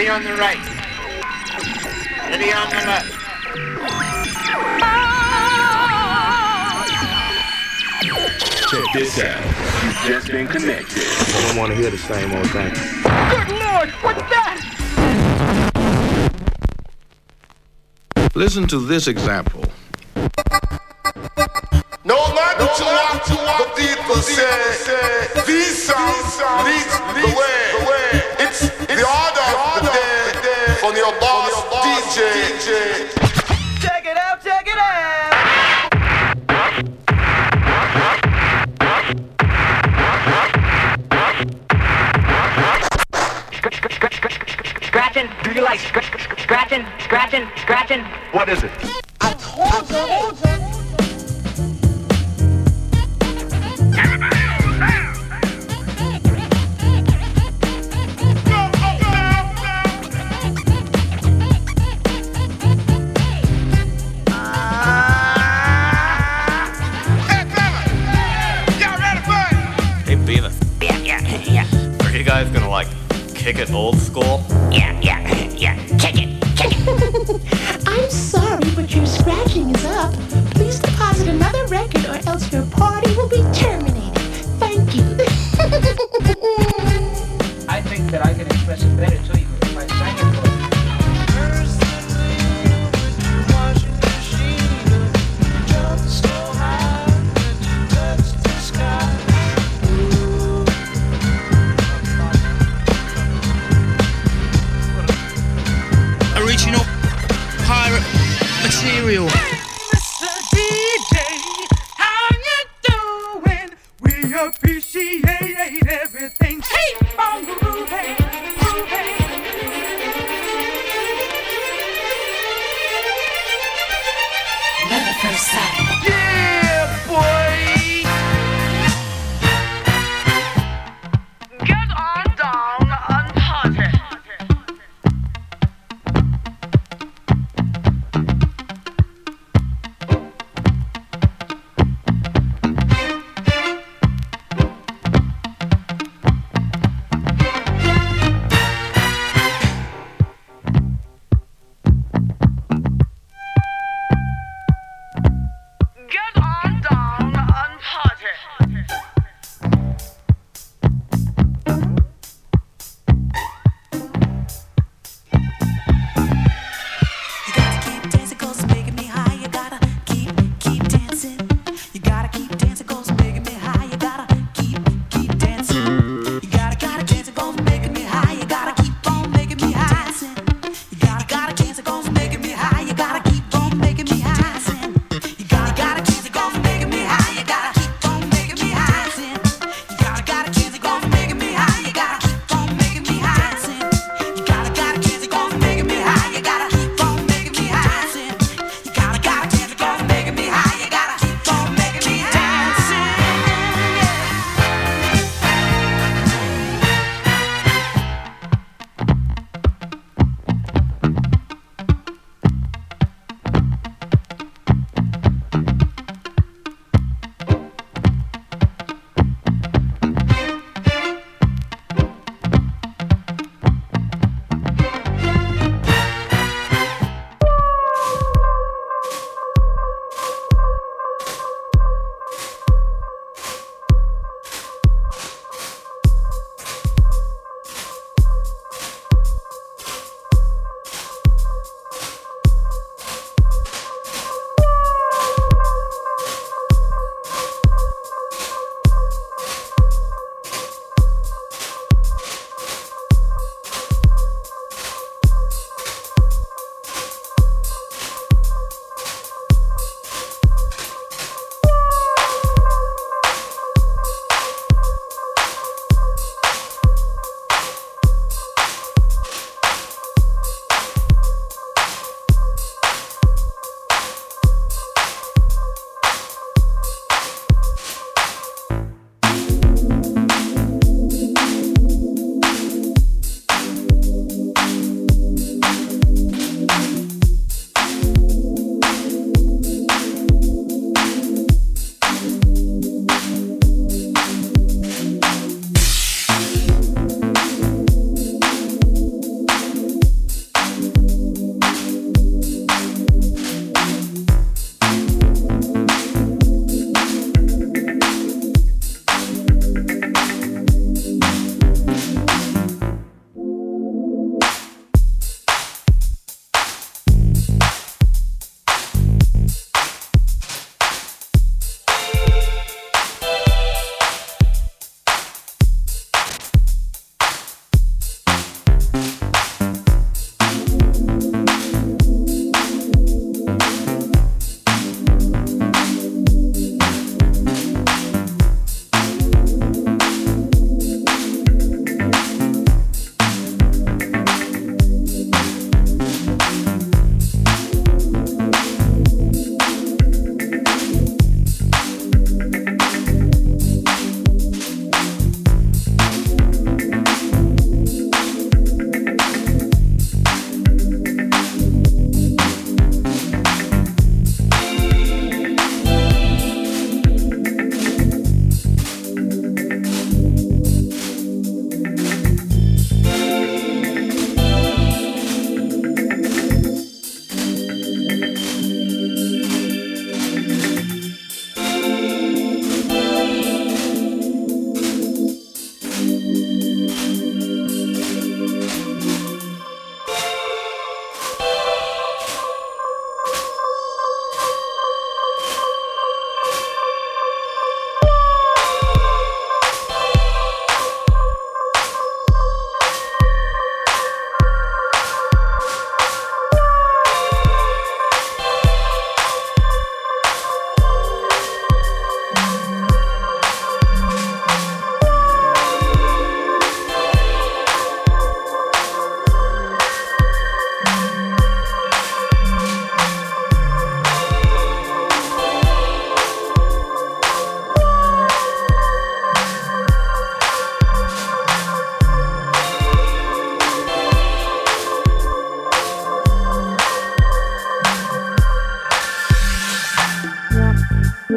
Steady on the right. Steady on the left. Check this out. You've just been connected. I don't want to hear the same old thing. Good Lord, what's that? Listen to this example. No matter to what the people say, these songs lead the way. It's DJ. Check it out, check it out. Scratching? Do you like scr- scr- scratching? Scratching? Scratching? What is it? Hey けどオールスコー。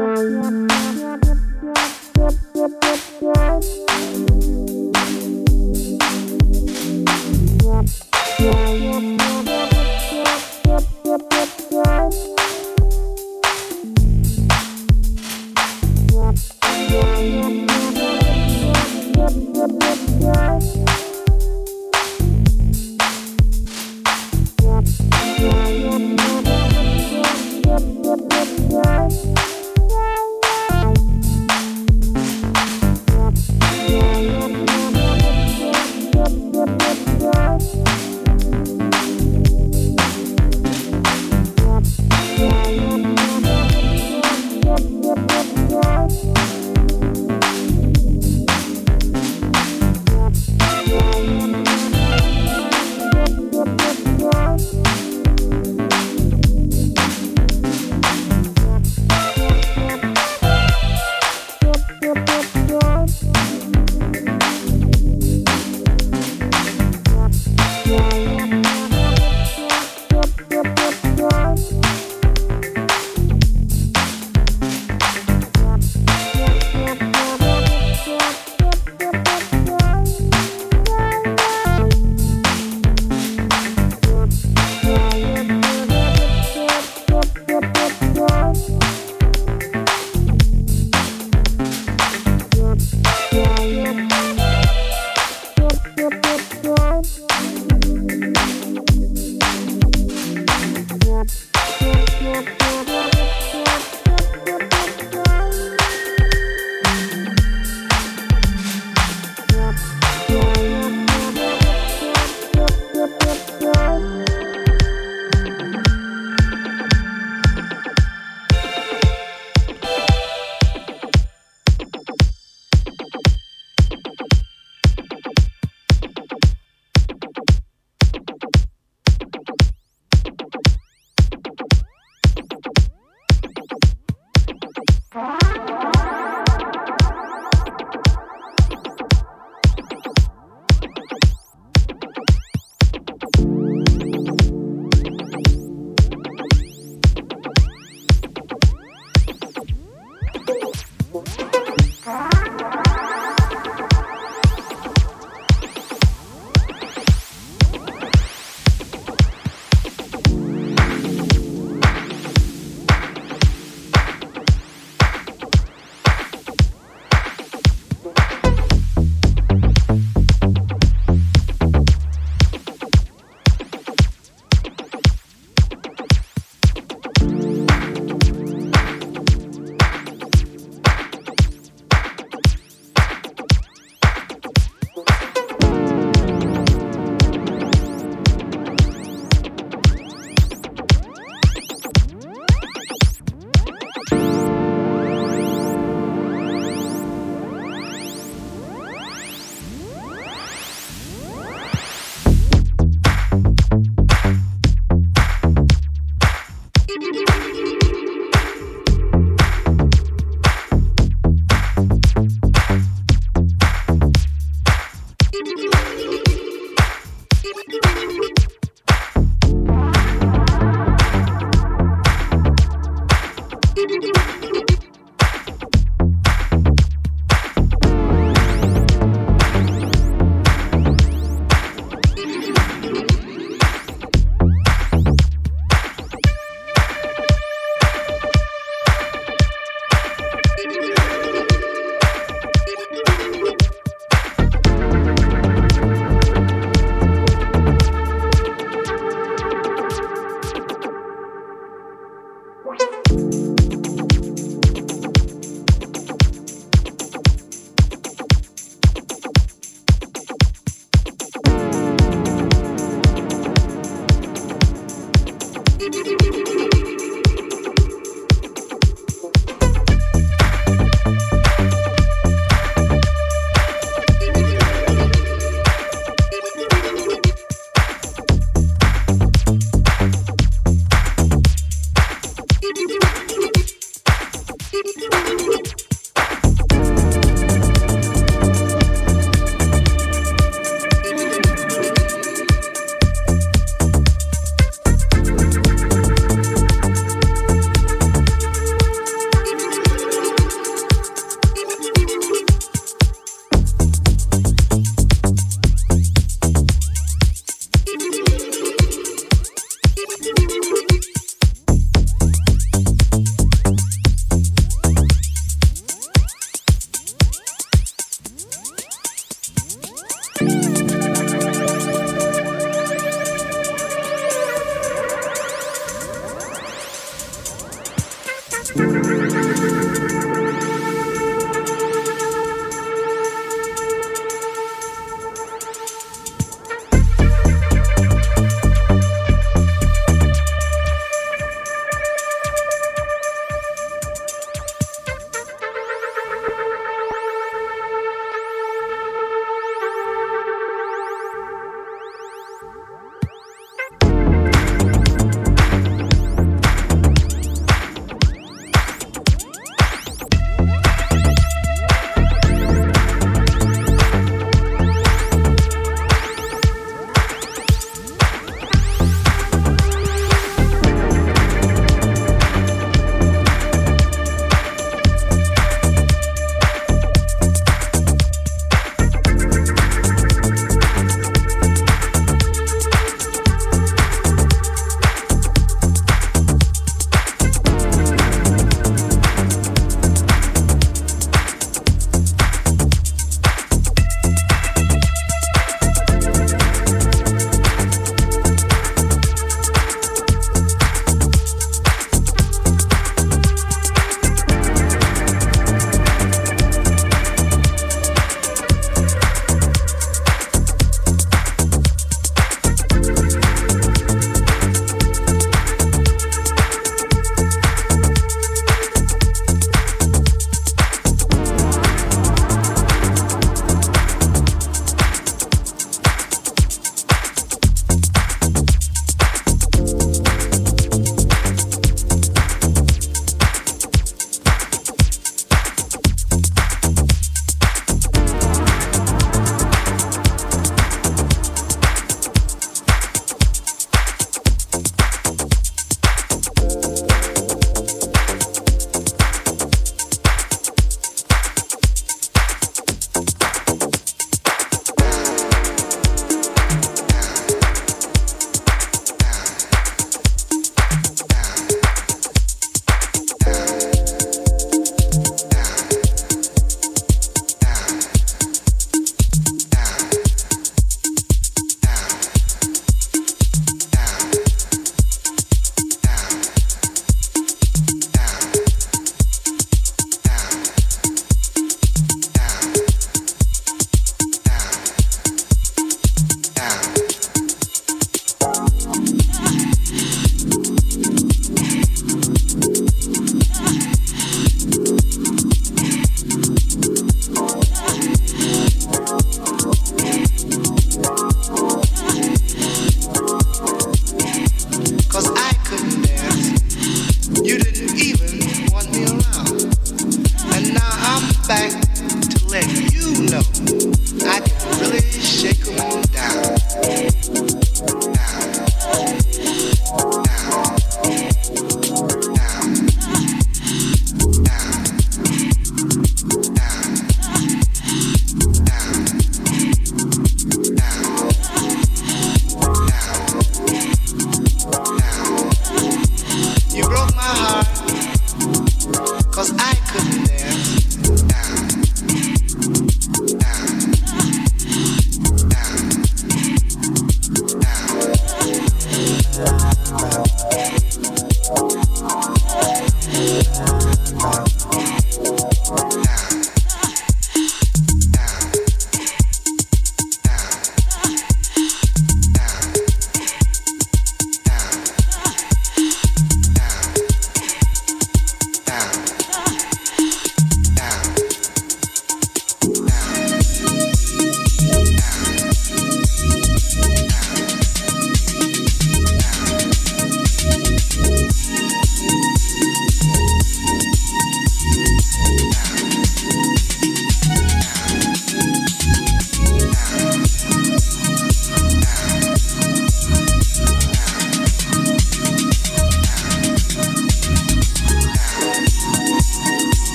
Thank you.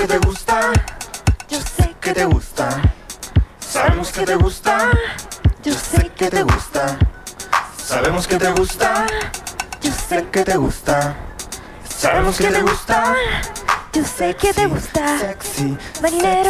que te gusta, yo sé que te gusta. Sabemos que te gusta, yo sé que te gusta. Sabemos que te gusta, yo sé que te gusta. Sabemos que te gusta, yo sé que te gusta. Sexy, marinero.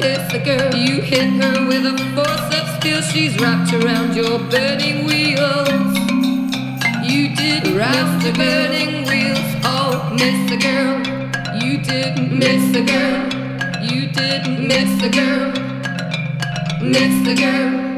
Miss the girl. You hit her with a of steel. she's wrapped around your burning wheels. You did wrap the burning wheels. Oh, miss the girl. You didn't miss the girl. You didn't miss the girl. Miss the girl.